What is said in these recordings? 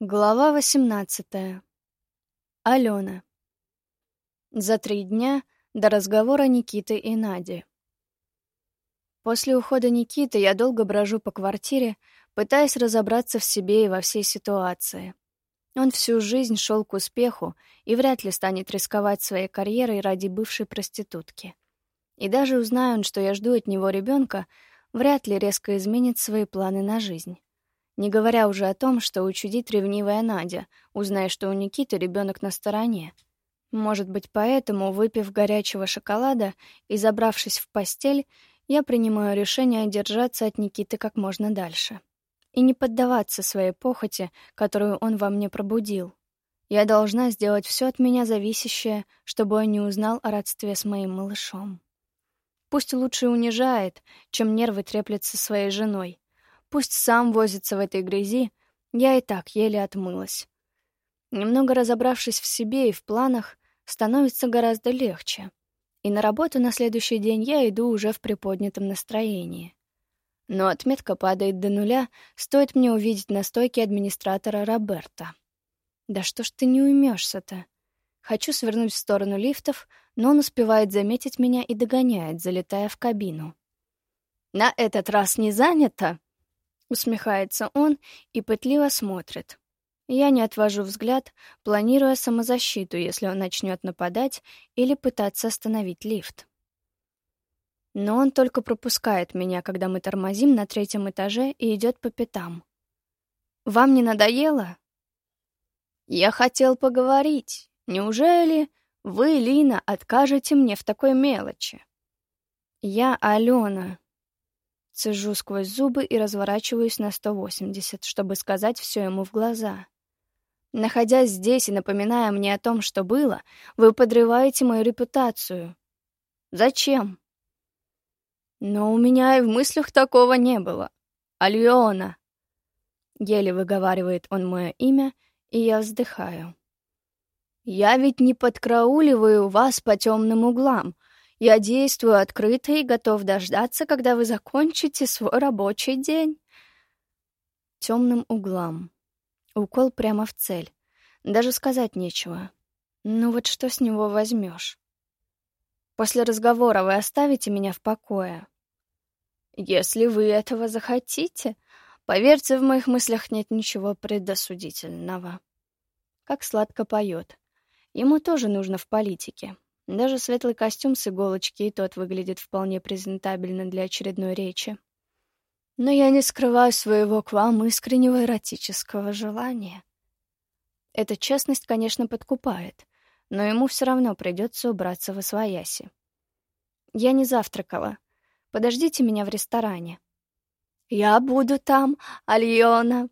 Глава 18. Алена. За три дня до разговора Никиты и Нади. После ухода Никиты я долго брожу по квартире, пытаясь разобраться в себе и во всей ситуации. Он всю жизнь шел к успеху и вряд ли станет рисковать своей карьерой ради бывшей проститутки. И даже узная он, что я жду от него ребенка, вряд ли резко изменит свои планы на жизнь. Не говоря уже о том, что учудит ревнивая Надя, узная, что у Никиты ребенок на стороне. Может быть, поэтому, выпив горячего шоколада и забравшись в постель, я принимаю решение держаться от Никиты как можно дальше. И не поддаваться своей похоти, которую он во мне пробудил. Я должна сделать все от меня зависящее, чтобы он не узнал о родстве с моим малышом. Пусть лучше унижает, чем нервы треплет со своей женой, Пусть сам возится в этой грязи, я и так еле отмылась. Немного разобравшись в себе и в планах, становится гораздо легче. И на работу на следующий день я иду уже в приподнятом настроении. Но отметка падает до нуля, стоит мне увидеть на стойке администратора Роберта. Да что ж ты не уймешься-то? Хочу свернуть в сторону лифтов, но он успевает заметить меня и догоняет, залетая в кабину. «На этот раз не занято?» Усмехается он и пытливо смотрит. Я не отвожу взгляд, планируя самозащиту, если он начнет нападать или пытаться остановить лифт. Но он только пропускает меня, когда мы тормозим на третьем этаже и идет по пятам. «Вам не надоело?» «Я хотел поговорить. Неужели вы, Лина, откажете мне в такой мелочи?» «Я Алена», Цежу сквозь зубы и разворачиваюсь на 180, чтобы сказать все ему в глаза. Находясь здесь и напоминая мне о том, что было, вы подрываете мою репутацию. Зачем? Но у меня и в мыслях такого не было. Альона. Еле выговаривает он мое имя, и я вздыхаю. Я ведь не подкрауливаю вас по темным углам, я действую открыто и готов дождаться, когда вы закончите свой рабочий день. Темным углам. Укол прямо в цель. Даже сказать нечего. Ну вот что с него возьмешь? После разговора вы оставите меня в покое? Если вы этого захотите. Поверьте, в моих мыслях нет ничего предосудительного. Как сладко поет. Ему тоже нужно в политике. Даже светлый костюм с иголочки и тот выглядит вполне презентабельно для очередной речи. Но я не скрываю своего к вам искреннего эротического желания. Эта честность, конечно, подкупает, но ему все равно придется убраться во свояси. Я не завтракала. Подождите меня в ресторане. Я буду там, Альона.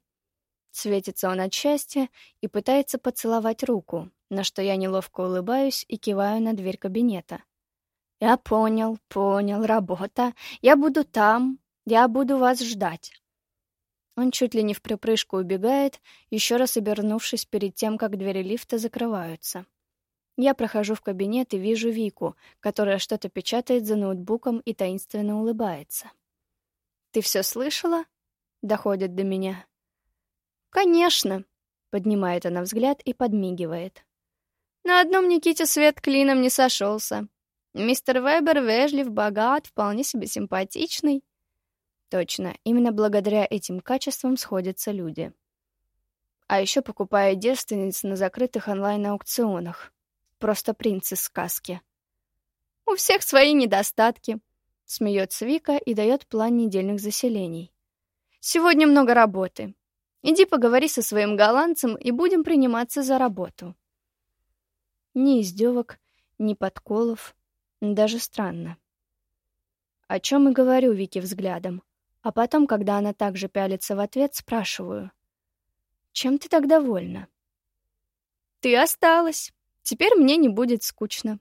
Светится он от счастья и пытается поцеловать руку, на что я неловко улыбаюсь и киваю на дверь кабинета. «Я понял, понял, работа. Я буду там, я буду вас ждать». Он чуть ли не в припрыжку убегает, еще раз обернувшись перед тем, как двери лифта закрываются. Я прохожу в кабинет и вижу Вику, которая что-то печатает за ноутбуком и таинственно улыбается. «Ты все слышала?» — доходит до меня. «Конечно!» — поднимает она взгляд и подмигивает. На одном Никите свет клином не сошелся. Мистер Вебер вежлив, богат, вполне себе симпатичный. Точно, именно благодаря этим качествам сходятся люди. А еще покупая девственниц на закрытых онлайн-аукционах. Просто принц из сказки. У всех свои недостатки. Смеется Вика и дает план недельных заселений. Сегодня много работы. Иди поговори со своим голландцем и будем приниматься за работу. Ни издевок, ни подколов. Даже странно. О чем и говорю Вике взглядом. А потом, когда она также пялится в ответ, спрашиваю. «Чем ты так довольна?» «Ты осталась. Теперь мне не будет скучно».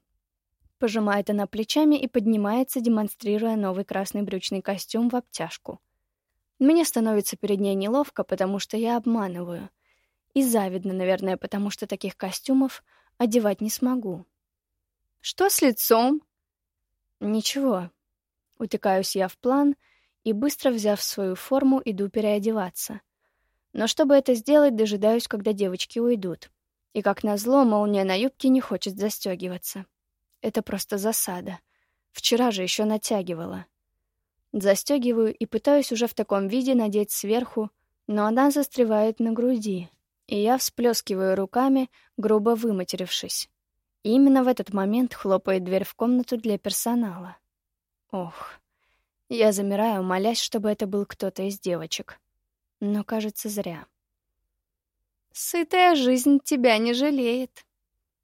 Пожимает она плечами и поднимается, демонстрируя новый красный брючный костюм в обтяжку. Мне становится перед ней неловко, потому что я обманываю. И завидно, наверное, потому что таких костюмов одевать не смогу. Что с лицом? Ничего. Утекаюсь я в план и, быстро взяв свою форму, иду переодеваться. Но чтобы это сделать, дожидаюсь, когда девочки уйдут. И как назло, молния на юбке не хочет застегиваться. Это просто засада. Вчера же еще натягивала. Застегиваю и пытаюсь уже в таком виде надеть сверху, но она застревает на груди, и я всплескиваю руками, грубо выматерившись. И именно в этот момент хлопает дверь в комнату для персонала. Ох, я замираю, молясь, чтобы это был кто-то из девочек. Но, кажется, зря. «Сытая жизнь тебя не жалеет».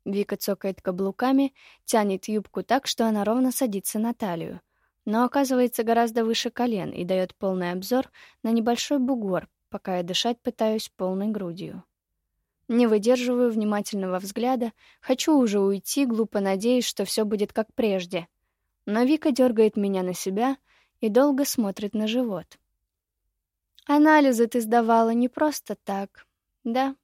Вика цокает каблуками, тянет юбку так, что она ровно садится на талию, но оказывается гораздо выше колен и дает полный обзор на небольшой бугор, пока я дышать пытаюсь полной грудью. Не выдерживаю внимательного взгляда, хочу уже уйти, глупо надеясь, что все будет как прежде. Но Вика дергает меня на себя и долго смотрит на живот. «Анализы ты сдавала не просто так, да?»